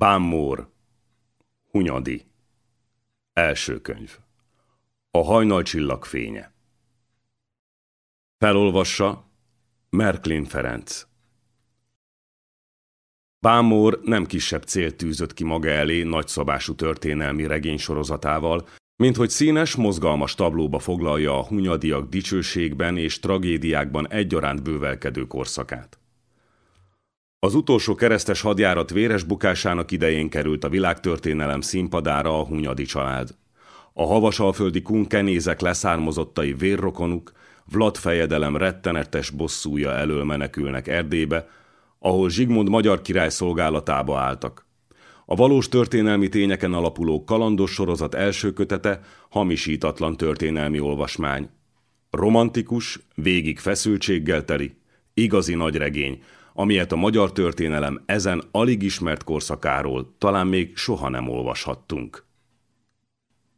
Pámmór Hunyadi. Első könyv. A hajnalcsillag fénye. Felolvassa Merklin Ferenc. Pámor nem kisebb célt tűzött ki maga elé nagyszabású történelmi regénysorozatával, mint hogy színes, mozgalmas tablóba foglalja a hunyadiak dicsőségben és tragédiákban egyaránt bővelkedő korszakát. Az utolsó keresztes hadjárat véres bukásának idején került a világtörténelem színpadára a Hunyadi család. A havasalföldi kunkenézek leszármazottai vérrokonuk, Vlad fejedelem rettenetes bosszúja elől menekülnek Erdélybe, ahol Zsigmond magyar király szolgálatába álltak. A valós történelmi tényeken alapuló kalandos sorozat első kötete hamisítatlan történelmi olvasmány. Romantikus, végig feszültséggel teli, igazi nagy regény, amilyet a magyar történelem ezen alig ismert korszakáról talán még soha nem olvashattunk.